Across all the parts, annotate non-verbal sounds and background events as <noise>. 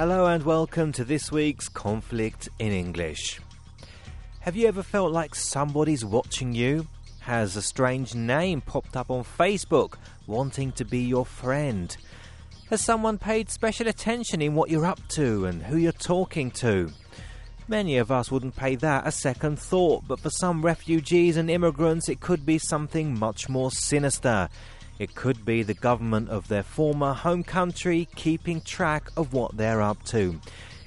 Hello and welcome to this week's Konflikt in English. Have you ever felt like somebody's watching you? Has a strange name popped up on Facebook wanting to be your friend? Has someone paid special attention in what you're up to and who you're talking to? Many of us wouldn't pay that a second thought, but for some refugees and immigrants, it could be something much more sinister. It could be the government of their former home country keeping track of what they're up to.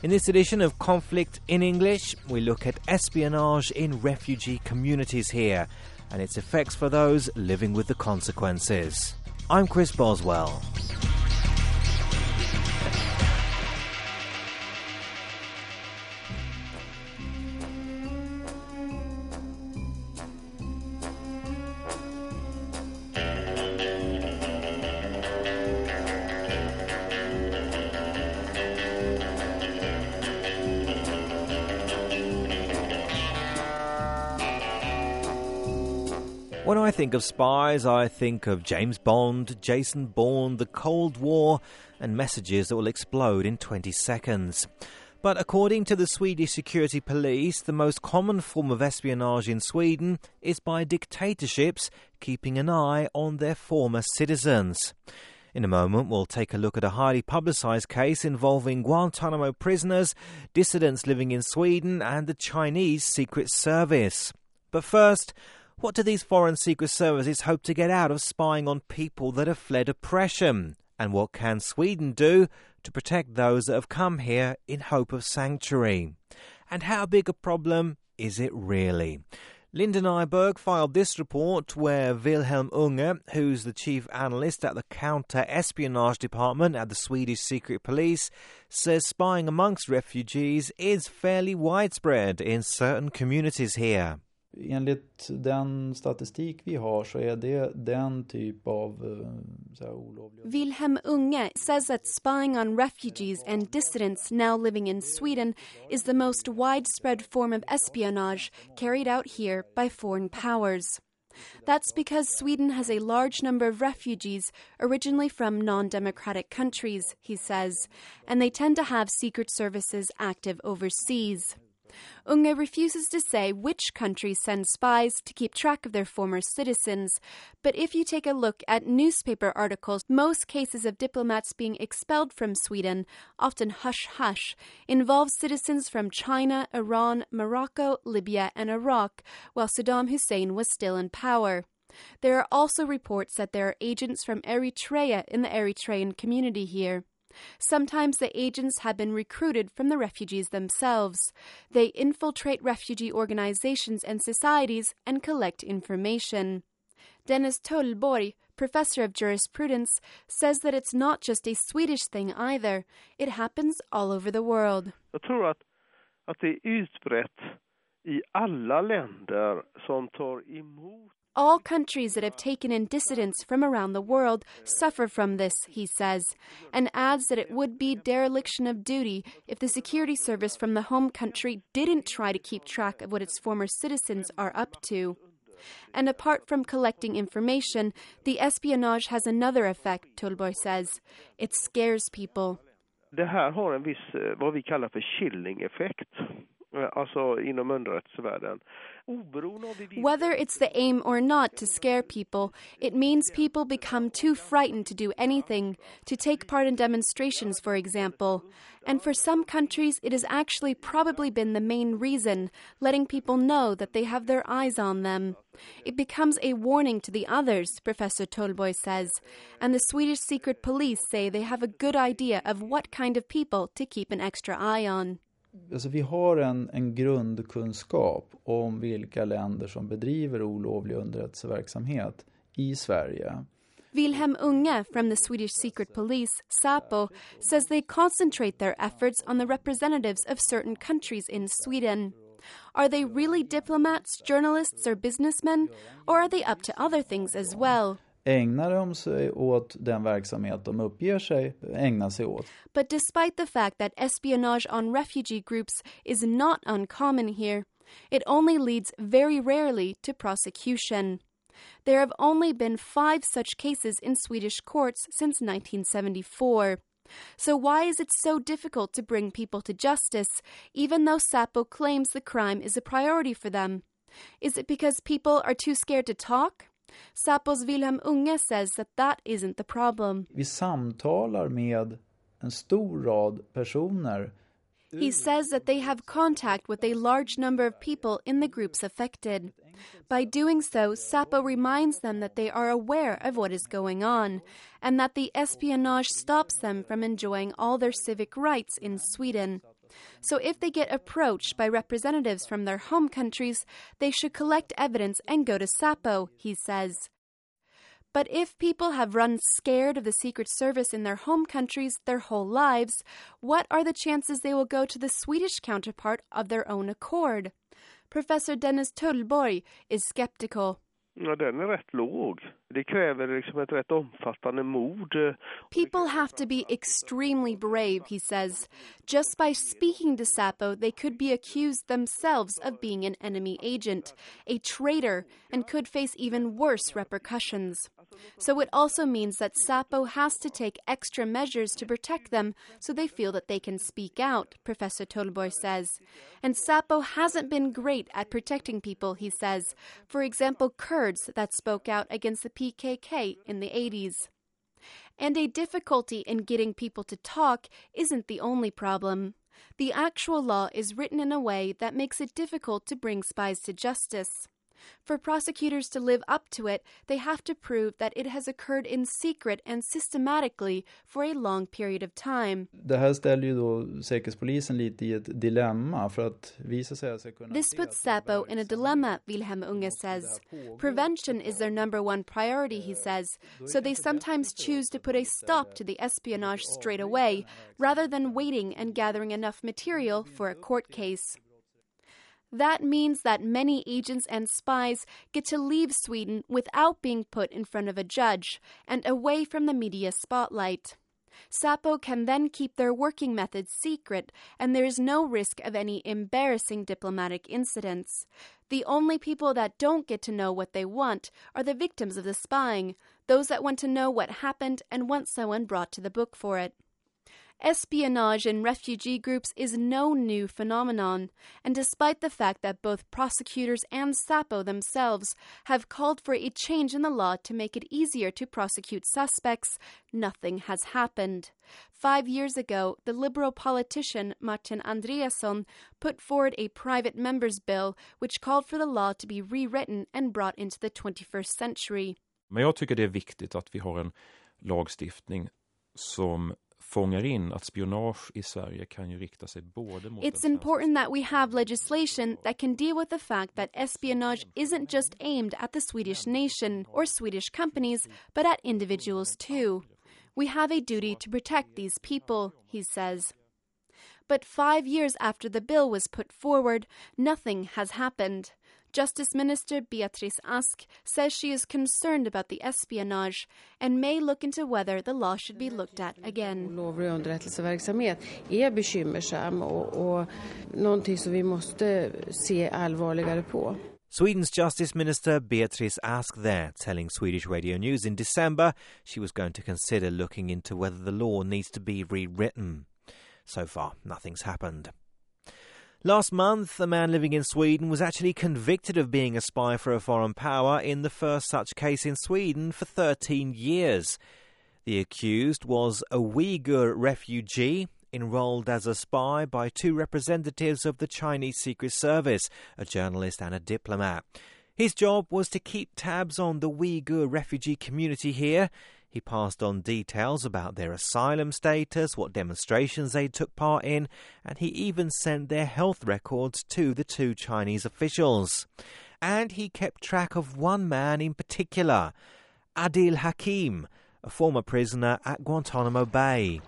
In this edition of Konflikt in English, we look at espionage in refugee communities here and its effects for those living with the consequences. I'm Chris Boswell. Think of spies, I think of James Bond, Jason Bourne, the Cold War, and messages that will explode in 20 seconds. But according to the Swedish security police, the most common form of espionage in Sweden is by dictatorships keeping an eye on their former citizens. In a moment, we'll take a look at a highly publicised case involving Guantanamo prisoners, dissidents living in Sweden, and the Chinese Secret Service. But first, what do these foreign secret services hope to get out of spying on people that have fled oppression? And what can Sweden do to protect those that have come here in hope of sanctuary? And how big a problem is it really? Linda Nyberg filed this report where Wilhelm Unge, who's the chief analyst at the counter espionage department at the Swedish Secret Police, says spying amongst refugees is fairly widespread in certain communities here. Enligt den statistik vi har så är det den typ av eh, så olovlig... Wilhelm Unge says that spying on refugees and dissidents now living in Sweden is the most widespread form of espionage carried out here by foreign powers. That's because Sweden has a large number of refugees originally from non democratic countries, he says, and they tend to have secret services active overseas. Unge refuses to say which countries send spies to keep track of their former citizens, but if you take a look at newspaper articles, most cases of diplomats being expelled from Sweden, often hush hush, involve citizens from China, Iran, Morocco, Libya, and Iraq, while Saddam Hussein was still in power. There are also reports that there are agents from Eritrea in the Eritrean community here. Sometimes the agents have been recruited from the refugees themselves. They infiltrate refugee organizations and societies and collect information. Dennis Töllborg, professor of jurisprudence, says that it's not just a Swedish thing either. It happens all over the world. Jag tror att, att det är utbrett i alla länder som emot all countries that have taken in dissidents from around the world suffer from this, he says, and adds that it would be dereliction of duty if the security service from the home country didn't try to keep track of what its former citizens are up to. And apart from collecting information, the espionage has another effect, Töllborg says. It scares people. Det här har en viss, eh, vad inom underrättelsevärlden. Whether it's the aim or not to scare people, it means people become too frightened to do anything, to take part in demonstrations, for example. And for some countries, it has actually probably been the main reason, letting people know that they have their eyes on them. It becomes a warning to the others, Professor Töllborg says, and the Swedish secret police say they have a good idea of what kind of people to keep an extra eye on. Alltså vi har en, en grundkunskap om vilka länder som bedriver olovlig underrättelseverksamhet i Sverige. Wilhelm Unge from the Swedish Secret Police, SAPO, says they concentrate their efforts on the representatives of certain countries in Sweden. Are they really diplomats, journalists, or businessmen? Or are they up to other things as well? Ägnar de sig åt den verksamhet de uppger sig ägna sig åt. But despite the fact that espionage on refugee groups is not uncommon here, it only leads very rarely to prosecution. There have only been five such cases in Swedish courts since 1974. So, why is it so difficult to bring people to justice, even though Sapo claims the crime is a priority for them? Is it because people are too scared to talk? Sapo's Wilhelm Unge says that that isn't the problem. Vi samtalar med en stor rad personer He says that they have contact with a large number of people in the groups affected. By doing so, Sapo reminds them that they are aware of what is going on and that the espionage stops them from enjoying all their civic rights in Sweden. So, if they get approached by representatives from their home countries, they should collect evidence and go to Sapo, he says. But if people have run scared of the Secret Service in their home countries their whole lives, what are the chances they will go to the Swedish counterpart of their own accord? Professor Dennis Töllborg is skeptical. Ja, den är rätt låg. Det kräver liksom ett rätt omfattande mod. People have to be extremely brave, he says. Just by speaking to Sapo, they could be accused themselves of being an enemy agent, a traitor, and could face even worse repercussions. So it also means that Sapo has to take extra measures to protect them so they feel that they can speak out, Professor Töllborg says. And Sapo hasn't been great at protecting people, he says. For example, Kurds that spoke out against the PKK in the 80s. And a difficulty in getting people to talk isn't the only problem. The actual law is written in a way that makes it difficult to bring spies to justice. For prosecutors to live up to it, they have to prove that it has occurred in secret and systematically for a long period of time. Det här ställer ju då Säkerhetspolisen lite i ett dilemma för att visa sig kunna... This puts Sapo in a dilemma, Wilhelm Unge says. Prevention is their number one priority, he eh, says, so they sometimes choose to put a stop to the espionage straight away, rather than waiting and gathering enough material for a court case. That means that many agents and spies get to leave Sweden without being put in front of a judge and away from the media spotlight. Sapo can then keep their working methods secret, and there is no risk of any embarrassing diplomatic incidents. The only people that don't get to know what they want are the victims of the spying, those that want to know what happened and want someone brought to the book for it. Espionage in refugee groups is no new phenomenon, and despite the fact that both prosecutors and Sapo themselves have called for a change in the law to make it easier to prosecute suspects, nothing has happened. Five years ago, the liberal politician Martin Andreasson put forward a private member's bill which called for the law to be rewritten and brought into the 21st century. Men jag tycker det är viktigt att vi har en lagstiftning som fångar in att spionage i Sverige kan ju rikta sig både mot It's important that we have legislation that can deal with the fact that espionage isn't just aimed at the Swedish nation or Swedish companies, but at individuals too. We have a duty to protect these people, he says. But five years after the bill was put forward, nothing has happened. Justice Minister Beatrice Ask says she is concerned about the espionage and may look into whether the law should be looked at again. Olovlig underrättelseverksamhet är bekymmersam och, och någonting som vi måste se allvarligare på. Sweden's Justice Minister Beatrice Ask there telling Swedish Radio News in December she was going to consider looking into whether the law needs to be rewritten. So far, nothing's happened. Last month, a man living in Sweden was actually convicted of being a spy for a foreign power in the first such case in Sweden for 13 years. The accused was a Uyghur refugee enrolled as a spy by two representatives of the Chinese Secret Service, a journalist and a diplomat. His job was to keep tabs on the Uyghur refugee community here he passed on details about their asylum status, what demonstrations they took part in, and he even sent their health records to the two Chinese officials. And he kept track of one man in particular, Adil Hakim, a former prisoner at Guantanamo Bay.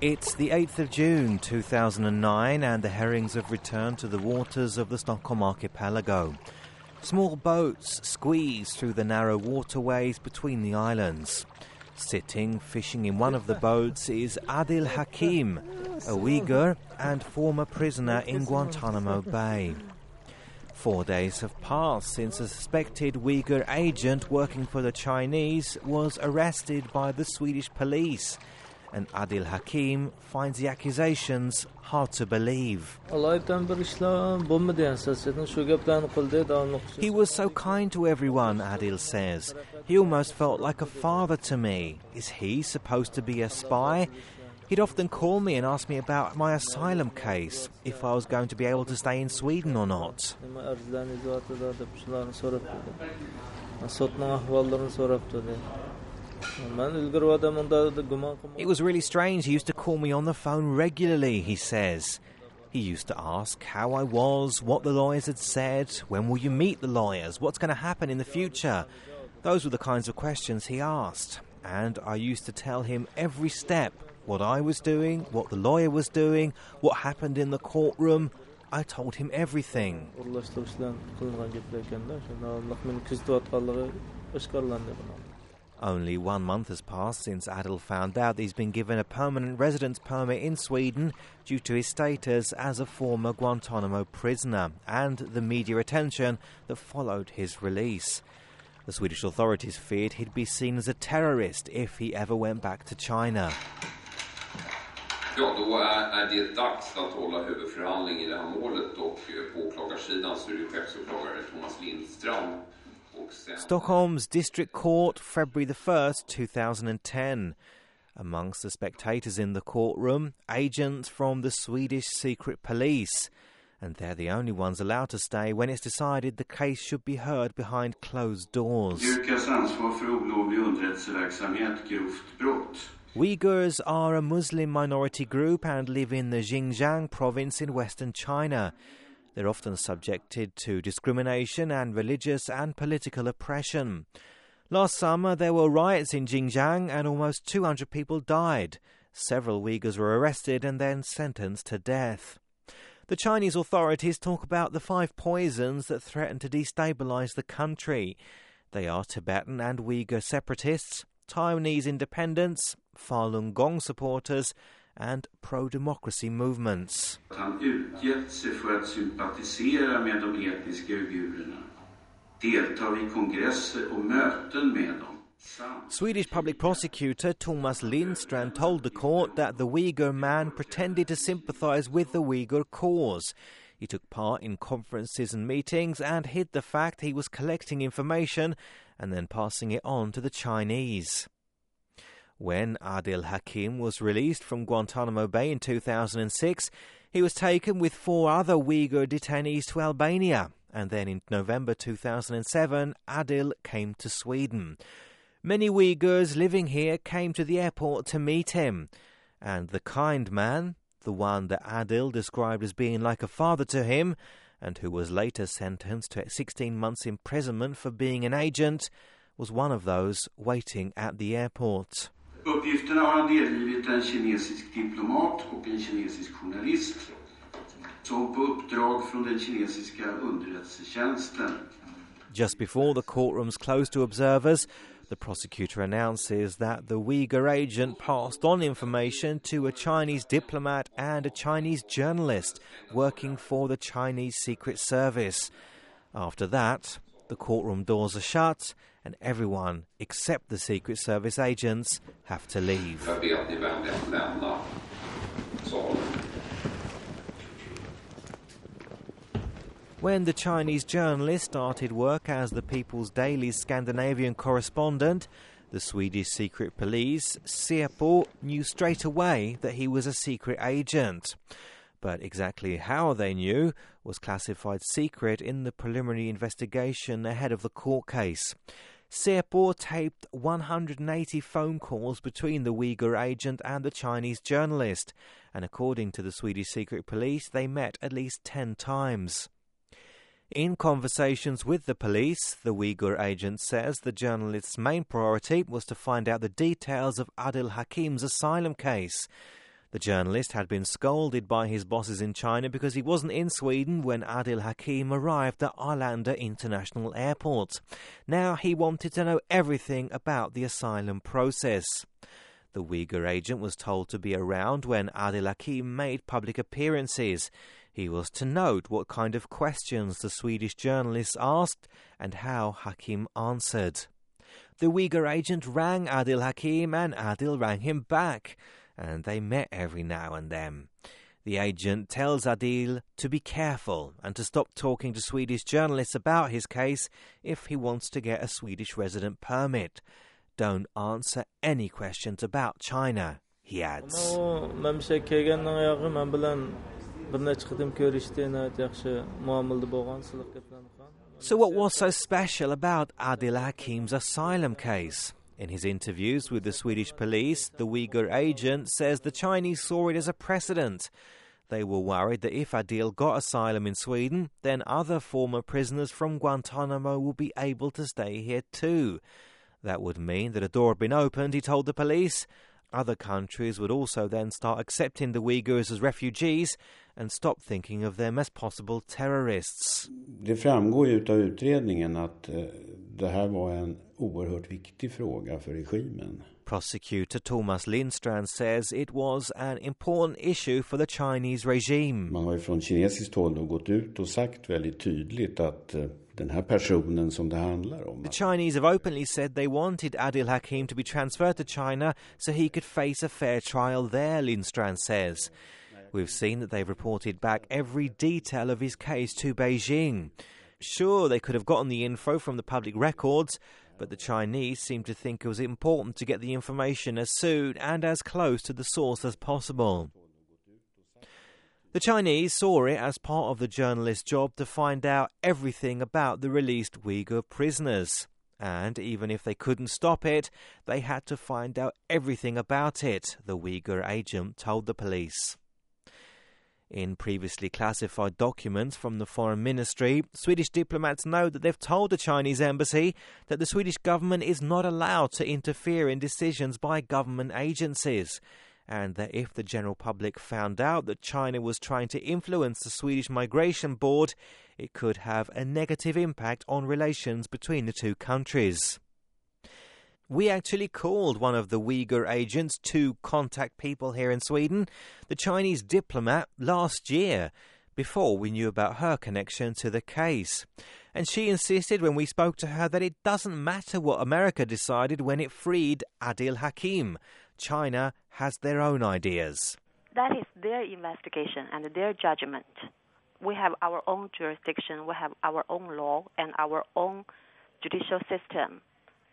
It's the 8th of June 2009, and the herrings have returned to the waters of the Stockholm archipelago. Small boats squeeze through the narrow waterways between the islands. Sitting fishing in one of the boats is Adil Hakim, a Uyghur and former prisoner in Guantanamo Bay. Four days have passed since a suspected Uyghur agent working for the Chinese was arrested by the Swedish police. And Adil Hakim finds the accusations hard to believe. He was so kind to everyone, Adil says. He almost felt like a father to me. Is he supposed to be a spy? He'd often call me and ask me about my asylum case, if I was going to be able to stay in Sweden or not. It was really strange. He used to call me on the phone regularly, he says. He used to ask how I was, what the lawyers had said, when will you meet the lawyers, what's going to happen in the future. Those were the kinds of questions he asked, and I used to tell him every step what I was doing, what the lawyer was doing, what happened in the courtroom. I told him everything. Only one month has passed since Adil found out he's been given a permanent residence permit in Sweden due to his status as a former Guantanamo prisoner and the media attention that followed his release. The Swedish authorities feared he'd be seen as a terrorist if he ever went back to China. Ja, då är, är det dags att hålla huvudförhandling i det här målet och på åklagarsidan så är det chefsåklagare Thomas Lindstrand Stockholm's District Court, February the 1st, 2010. Amongst the spectators in the courtroom, agents from the Swedish secret police. And they're the only ones allowed to stay when it's decided the case should be heard behind closed doors. Uyghurs are a Muslim minority group and live in the Xinjiang province in western China. They're often subjected to discrimination and religious and political oppression. Last summer, there were riots in Xinjiang and almost 200 people died. Several Uyghurs were arrested and then sentenced to death. The Chinese authorities talk about the five poisons that threaten to destabilize the country. They are Tibetan and Uyghur separatists, Taiwanese independence, Falun Gong supporters, and pro democracy movements. Han utgett sig för att sympatisera med de etniska uigurerna, delta vid kongresser och möten med dem. Swedish public prosecutor Thomas Lindstrand told the court that the Uyghur man pretended to sympathize with the Uyghur cause. He took part in conferences and meetings and hid the fact he was collecting information and then passing it on to the Chinese. When Adil Hakim was released from Guantanamo Bay in 2006, he was taken with four other Uyghur detainees to Albania, and then in November 2007, Adil came to Sweden. Many Uyghurs living here came to the airport to meet him, and the kind man, the one that Adil described as being like a father to him, and who was later sentenced to 16 months imprisonment for being an agent, was one of those waiting at the airport. Uppgifterna har han delgivit en kinesisk diplomat och en kinesisk journalist som på uppdrag från den kinesiska underrättelsetjänsten Just before the courtrooms closed to observers, the prosecutor announces that the Uyghur agent passed on information to a Chinese diplomat and a Chinese journalist working for the Chinese Secret Service. After that, the courtroom doors are shut and everyone except the Secret Service agents have to leave. When the Chinese journalist started work as the People's Daily's Scandinavian correspondent, the Swedish secret police, Säpo, knew straight away that he was a secret agent. But exactly how they knew was classified secret in the preliminary investigation ahead of the court case. Säpo taped 180 phone calls between the Uyghur agent and the Chinese journalist, and according to the Swedish secret police, they met at least 10 times. In conversations with the police, the Uyghur agent says the journalist's main priority was to find out the details of Adil Hakim's asylum case. The journalist had been scolded by his bosses in China because he wasn't in Sweden when Adil Hakim arrived at Arlanda International Airport. Now he wanted to know everything about the asylum process. The Uyghur agent was told to be around when Adil Hakim made public appearances. He was to note what kind of questions the Swedish journalists asked and how Hakim answered. The Uyghur agent rang Adil Hakim and Adil rang him back, and they met every now and then. The agent tells Adil to be careful and to stop talking to Swedish journalists about his case if he wants to get a Swedish resident permit. Don't answer any questions about China, he adds. So, what was so special about Adil Hakim's asylum case? In his interviews with the Swedish police, the Uyghur agent says the Chinese saw it as a precedent. They were worried that if Adil got asylum in Sweden, then other former prisoners from Guantanamo would be able to stay here too. That would mean that a door had been opened, he told the police. Other countries would also then start accepting the Uyghurs as refugees and stop thinking of them as possible terrorists. Det framgår ju av utredningen att eh, det här var en oerhört viktig fråga för regimen. Prosecutor Thomas Lindstrand says it was an important issue for the Chinese regime. Man har ju från kinesiskt håll gått ut och sagt väldigt tydligt att eh, den här personen som det handlar om. The Chinese have openly said they wanted Adil Hakim to be transferred to China so he could face a fair trial there, Lindstrand says. We've seen that they've reported back every detail of his case to Beijing. Sure, they could have gotten the info from the public records, but the Chinese seem to think it was important to get the information as soon and as close to the source as possible. The Chinese saw it as part of the journalist's job to find out everything about the released Uyghur prisoners. And even if they couldn't stop it, they had to find out everything about it, the Uyghur agent told the police. In previously classified documents from the Foreign Ministry, Swedish diplomats know that they've told the Chinese embassy that the Swedish government is not allowed to interfere in decisions by government agencies, and that if the general public found out that China was trying to influence the Swedish Migration Board, it could have a negative impact on relations between the two countries. We actually called one of the Uyghur agents to contact people here in Sweden, the Chinese diplomat, last year, before we knew about her connection to the case. And she insisted when we spoke to her that it doesn't matter what America decided when it freed Adil Hakim. China has their own ideas. That is their investigation and their judgment. We have our own jurisdiction, we have our own law, and our own judicial system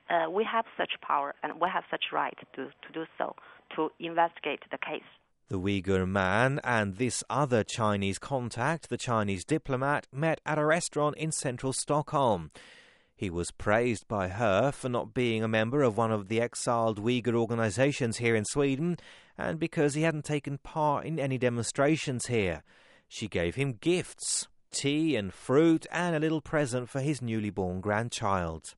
uh, we have such power and we have such right to, to do so, to investigate the case. The Uyghur man and this other Chinese contact, the Chinese diplomat, met at a restaurant in central Stockholm. He was praised by her for not being a member of one of the exiled Uyghur organizations here in Sweden and because he hadn't taken part in any demonstrations here. She gave him gifts, tea and fruit, and a little present for his newly born grandchild.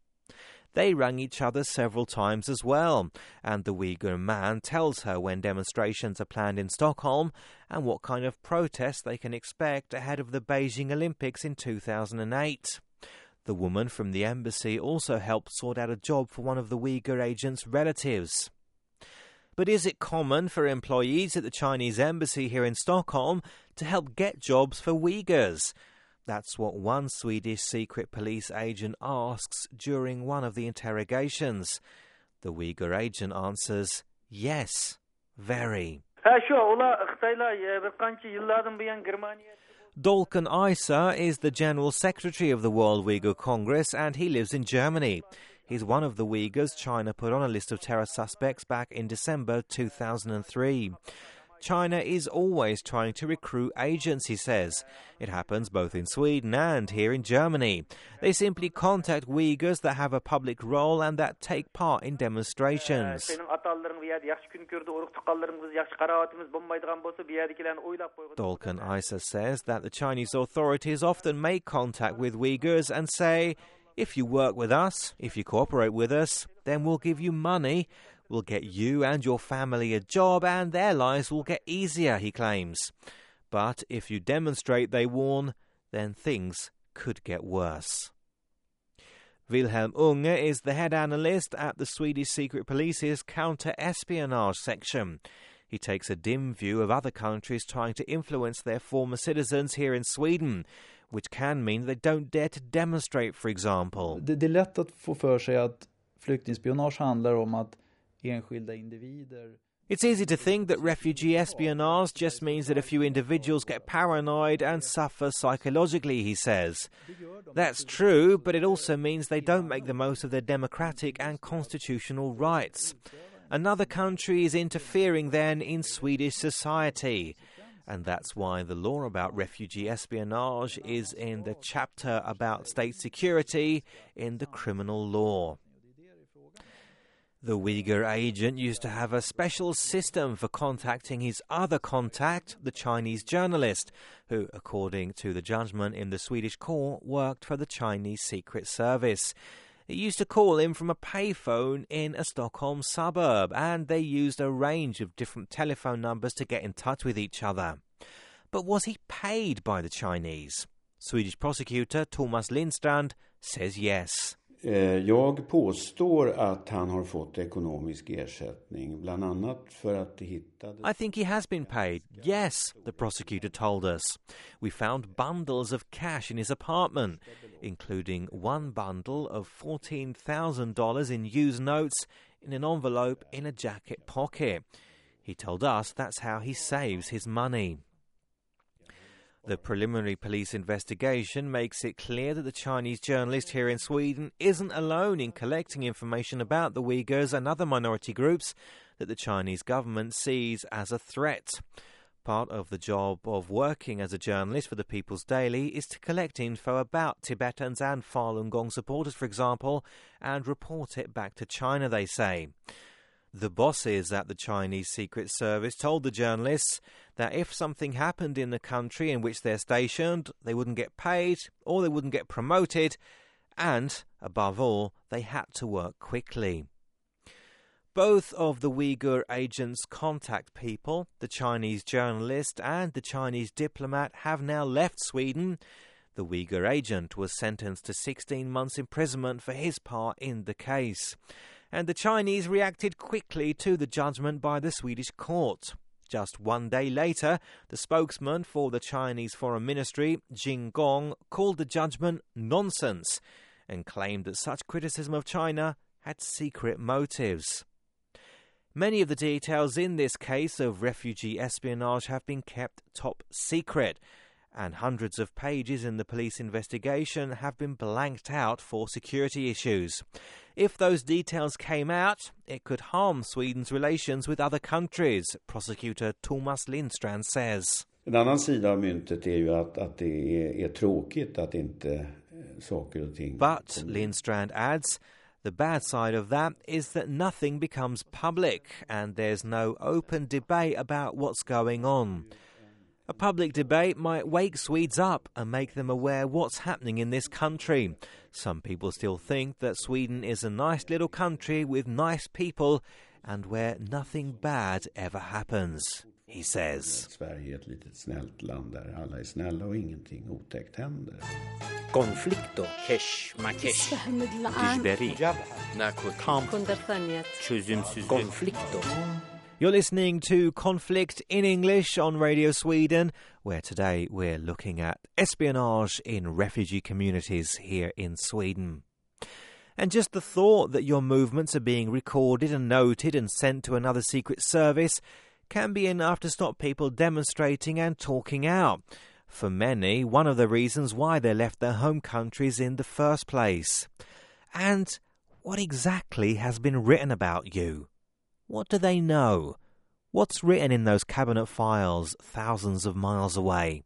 They rang each other several times as well, and the Uyghur man tells her when demonstrations are planned in Stockholm and what kind of protests they can expect ahead of the Beijing Olympics in 2008. The woman from the embassy also helped sort out a job for one of the Uyghur agent's relatives. But is it common for employees at the Chinese embassy here in Stockholm to help get jobs for Uyghurs? That's what one Swedish secret police agent asks during one of the interrogations. The Uyghur agent answers, Yes, very. Dolkun Isa is the General Secretary of the World Uyghur Congress and he lives in Germany. He's one of the Uyghurs China put on a list of terror suspects back in December 2003. China is always trying to recruit agents, he says. It happens both in Sweden and here in Germany. They simply contact Uyghurs that have a public role and that take part in demonstrations. Dolkun Isa says that the Chinese authorities often make contact with Uyghurs and say, if you work with us, if you cooperate with us, then we'll give you money will get you and your family a job and their lives will get easier, he claims. But if you demonstrate, they warn, then things could get worse. Wilhelm Unge is the head analyst at the Swedish Secret Police's counter espionage section. He takes a dim view of other countries trying to influence their former citizens here in Sweden, which can mean they don't dare to demonstrate, for example. Det, är lätt att få för sig att flyktingspionage handlar om att enskilda individer It's easy to think that refugee espionage just means that a few individuals get paranoid and suffer psychologically, he says. That's true, but it also means they don't make the most of their democratic and constitutional rights. Another country is interfering then in Swedish society. And that's why the law about refugee espionage is in the chapter about state security in the criminal law. The Uyghur agent used to have a special system for contacting his other contact, the Chinese journalist, who, according to the judgment in the Swedish court, worked for the Chinese Secret Service. He used to call him from a payphone in a Stockholm suburb, and they used a range of different telephone numbers to get in touch with each other. But was he paid by the Chinese? Swedish prosecutor Thomas Lindstrand says yes. Eh, jag påstår att han har fått ekonomisk ersättning, bland annat för att hittades... I think he has been paid, yes, the prosecutor told us. We found bundles of cash in his apartment, including one bundle of $14,000 in used notes in an envelope in a jacket pocket. He told us that's how he saves his money. The preliminary police investigation makes it clear that the Chinese journalist here in Sweden isn't alone in collecting information about the Uyghurs and other minority groups that the Chinese government sees as a threat. Part of the job of working as a journalist for the People's Daily is to collect info about Tibetans and Falun Gong supporters, for example, and report it back to China, they say. The bosses at the Chinese Secret Service told the journalists that if something happened in the country in which they're stationed, they wouldn't get paid or they wouldn't get promoted, and, above all, they had to work quickly. Both of the Uyghur agents' contact people, the Chinese journalist and the Chinese diplomat, have now left Sweden. The Uyghur agent was sentenced to 16 months' imprisonment for his part in the case and the Chinese reacted quickly to the judgment by the Swedish court. Just one day later, the spokesman for the Chinese Foreign Ministry, Qin Gang, called the judgment nonsense and claimed that such criticism of China had secret motives. Many of the details in this case of refugee espionage have been kept top secret, and hundreds of pages in the police investigation have been blanked out for security issues. If those details came out, it could harm Sweden's relations with other countries, prosecutor Thomas Lindstrand says. En annan sida av myntet är ju att, att det är, är tråkigt att inte eh, saker och ting... But, Lindstrand adds, the bad side of that is that nothing becomes public and there's no open debate about what's going on. A public debate might wake Swedes up and make them aware what's happening in this country. Some people still think that Sweden is a nice little country with nice people and where nothing bad ever happens, he says. Sverige är ett litet snällt land där alla är snälla och ingenting otäckt händer. Konflikto. Keş, makeş. Dijberi. Kamp. Çözümsüzlük. Konflikto. You're listening to Konflikt in English on Radio Sweden, where today we're looking at espionage in refugee communities here in Sweden. And just the thought that your movements are being recorded and noted and sent to another secret service can be enough to stop people demonstrating and talking out. For many, one of the reasons why they left their home countries in the first place. And what exactly has been written about you? What do they know? What's written in those cabinet files thousands of miles away?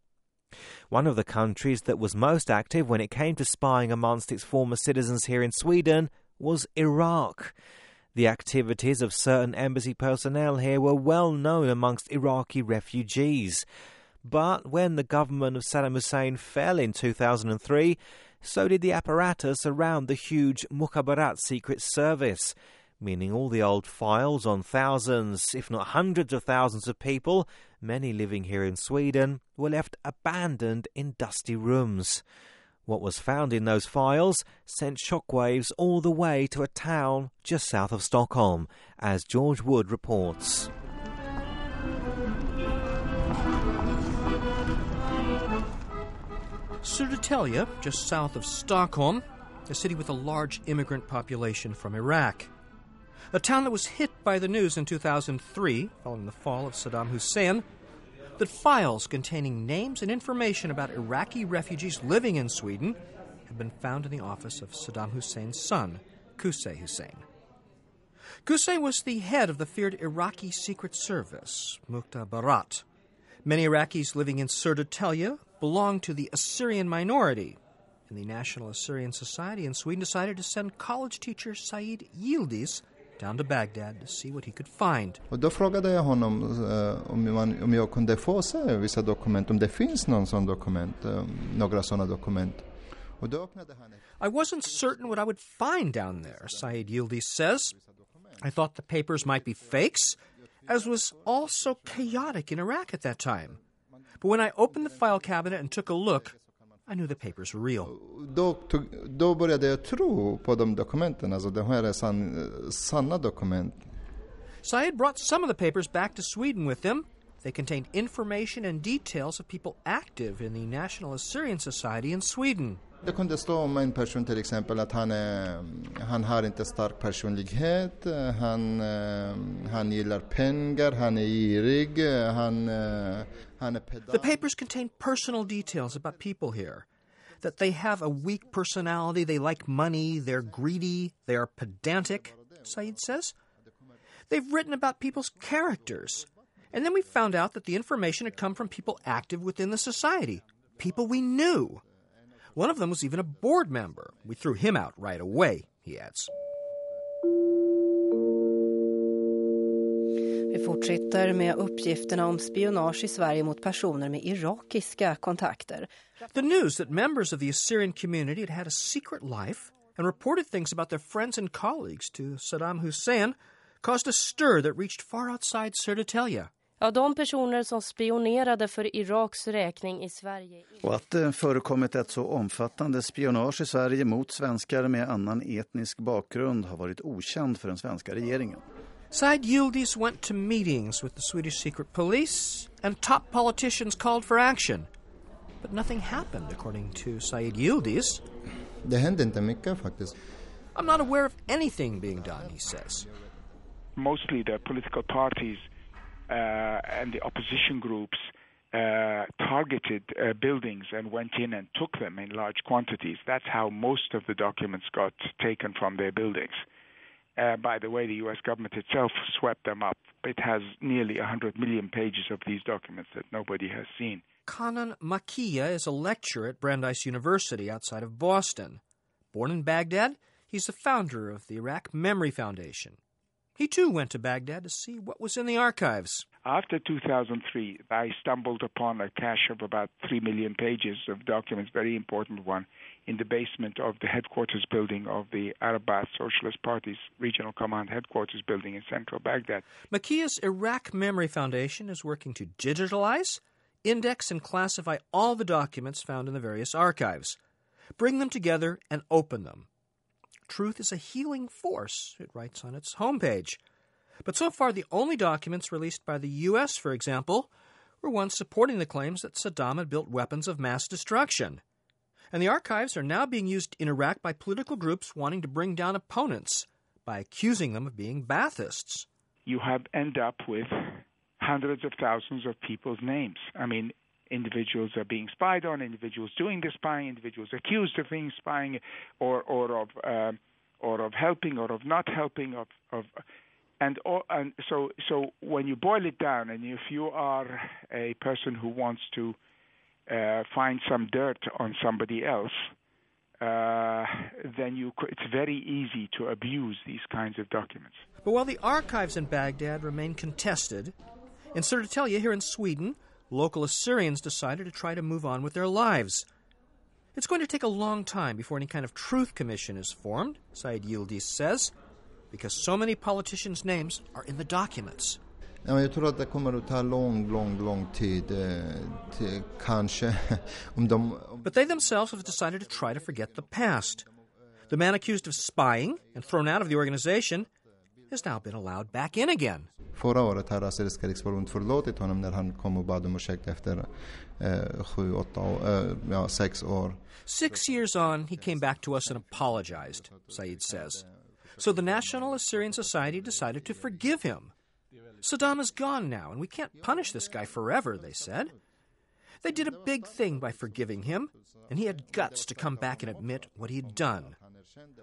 One of the countries that was most active when it came to spying amongst its former citizens here in Sweden was Iraq. The activities of certain embassy personnel here were well known amongst Iraqi refugees. But when the government of Saddam Hussein fell in 2003, so did the apparatus around the huge Mukhabarat Secret Service meaning all the old files on thousands, if not hundreds of thousands of people, many living here in Sweden, were left abandoned in dusty rooms. What was found in those files sent shockwaves all the way to a town just south of Stockholm, as George Wood reports. Södertälje, just south of Stockholm, a city with a large immigrant population from Iraq. A town that was hit by the news in 2003, following the fall of Saddam Hussein, that files containing names and information about Iraqi refugees living in Sweden had been found in the office of Saddam Hussein's son, Qusay Hussein. Qusay was the head of the feared Iraqi Secret Service, Mukhabarat. Many Iraqis living in Södertälje belong to the Assyrian minority. And the National Assyrian Society in Sweden decided to send college teacher Said Yildiz down to Baghdad to see what he could find. Och då frågade jag honom uh, om, man, om jag kunde få se vissa dokument, om det finns någon sån dokument, uh, några sådana dokument. Och då öppnade han I wasn't certain what I would find down there, Said Yildiz says. I thought the papers might be fakes, as was all so chaotic in Iraq at that time. But when I opened the file cabinet and took a look, I knew the papers were real. Då, tog, då började jag tro på de dokumenten, alltså de här är san, sanna dokument. Said brought some of the papers back to Sweden with them. They contained information and details of people active in the National Assyrian Society in Sweden. Det kunde stå om en person till exempel att han, han har inte stark personlighet, han, han gillar pengar, han är girig, han, han är pedant. The papers contain personal details about people here. That they have a weak personality, they like money, they're greedy, they are pedantic, Said says. They've written about people's characters. And then we found out that the information had come from people active within the society, people we knew. One of them was even a board member. We threw him out right away, he adds. Vi fortsätter med uppgifterna om spionage i Sverige mot personer med irakiska kontakter. The news that members of the Assyrian community had had a secret life and reported things about their friends and colleagues to Saddam Hussein caused a stir that reached far outside Södertälje. Ja, de personer som spionerade för Iraks räkning i Sverige. Och att det förekommit ett så omfattande spionage i Sverige mot svenskar med annan etnisk bakgrund har varit okänd för den svenska regeringen. Said Yildiz went to meetings with the Swedish secret police and top politicians called for action. But nothing happened according to Said Yildiz. Det hände inte mycket faktiskt. I'm not aware of anything being done, he says. Mostly the political parties and the opposition groups uh, targeted uh, buildings and went in and took them in large quantities. That's how most of the documents got taken from their buildings. Uh, by the way, the U.S. government itself swept them up. It has nearly 100 million pages of these documents that nobody has seen. Kanan Makiya is a lecturer at Brandeis University outside of Boston. Born in Baghdad, he's the founder of the Iraq Memory Foundation. He too went to Baghdad to see what was in the archives. After 2003, I stumbled upon a cache of about 3 million pages of documents, very important one, in the basement of the headquarters building of the Arab Socialist Party's regional command headquarters building in central Baghdad. Makiya's Iraq Memory Foundation is working to digitalize, index, and classify all the documents found in the various archives, bring them together, and open them. Truth is a healing force, it writes on its homepage. But so far, the only documents released by the U.S., for example, were ones supporting the claims that Saddam had built weapons of mass destruction. And the archives are now being used in Iraq by political groups wanting to bring down opponents by accusing them of being Baathists. You have end up with hundreds of thousands of people's names. I mean, individuals are being spied on, individuals doing the spying, individuals accused of being spying, or or of uh, or of helping, or of not helping, of of and and so so when you boil it down, and if you are a person who wants to uh, find some dirt on somebody else, uh, then you it's very easy to abuse these kinds of documents. But while the archives in Baghdad remain contested, in Södertälje here in Sweden, local Assyrians decided to try to move on with their lives. It's going to take a long time before any kind of truth commission is formed, Said Yildiz says, because so many politicians' names are in the documents. Ja, jag tror att det kommer att ta lång, lång, lång tid. Uh, Till, kanske <laughs> om de... But they themselves have decided to try to forget the past. The man accused of spying and thrown out of the organization has now been allowed back in again. Förra året hade Assyriska riksförbundet förlåtit honom när han kom och bad om ursäkt efter eh, sju, åtta eh, ja, sex år. Six years on, he came back to us and apologized, Said says. So the National Assyrian Society decided to forgive him. Saddam is gone now, and we can't punish this guy forever, they said. They did a big thing by forgiving him, and he had guts to come back and admit what he'd done.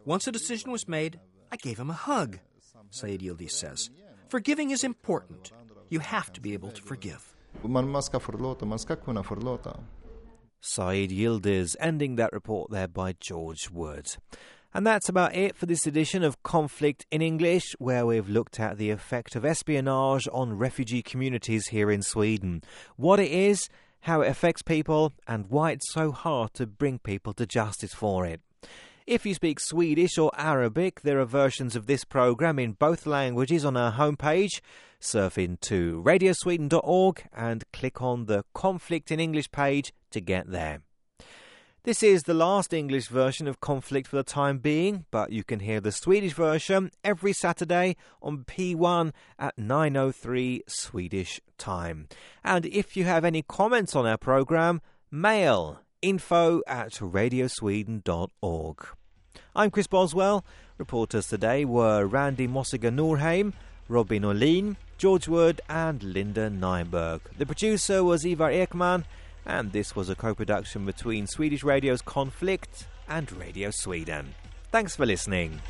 Once a decision was made, I gave him a hug, Said Yildiz says. Forgiving is important. You have to be able to forgive. Said Yildiz ending that report there by George Wood. And that's about it for this edition of Konflikt in English, where we've looked at the effect of espionage on refugee communities here in Sweden. What it is, how it affects people, and why it's so hard to bring people to justice for it. If you speak Swedish or Arabic, there are versions of this program in both languages on our homepage. Surf into radiosweden.org and click on the Konflikt in English page to get there. This is the last English version of Konflikt for the time being, but you can hear the Swedish version every Saturday on P1 at 9.03 Swedish time. And if you have any comments on our programme, mail info at radiosweden.org. I'm Chris Boswell. Reporters today were Randy Mossiger Norheim, Robin Olin, George Wood, and Linda Nyberg. The producer was Ivar Ekman and this was a co production between Swedish Radio's Konflikt and Radio Sweden. Thanks for listening.